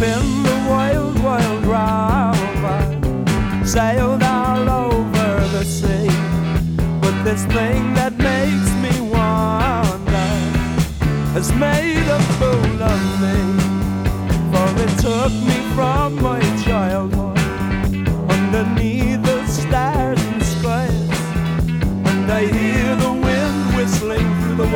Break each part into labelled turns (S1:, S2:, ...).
S1: I've the wild, wild sailed all over the sea. But this thing that makes me wonder has made a fool of me. For it took me from my childhood underneath the stars and skies, and I hear the wind whistling through the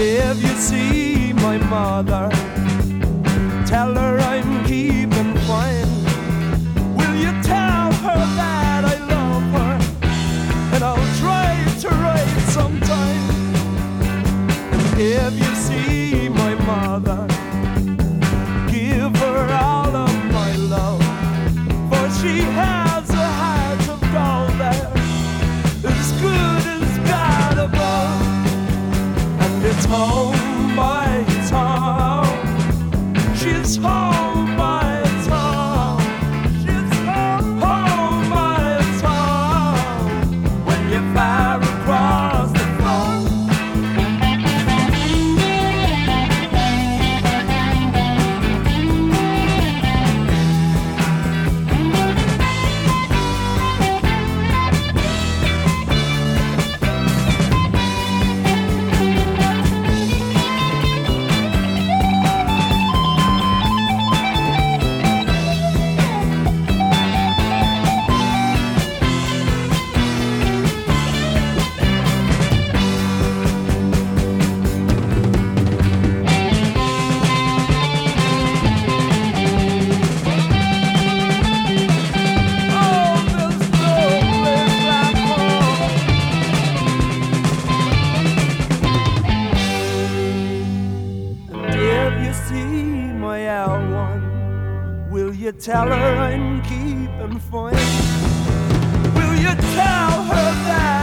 S1: if you see my mother, tell her I'm keeping fine. Will you tell her that I love her? And I'll try to write sometime. If you home you tell her I'm keeping for? Will you tell her that?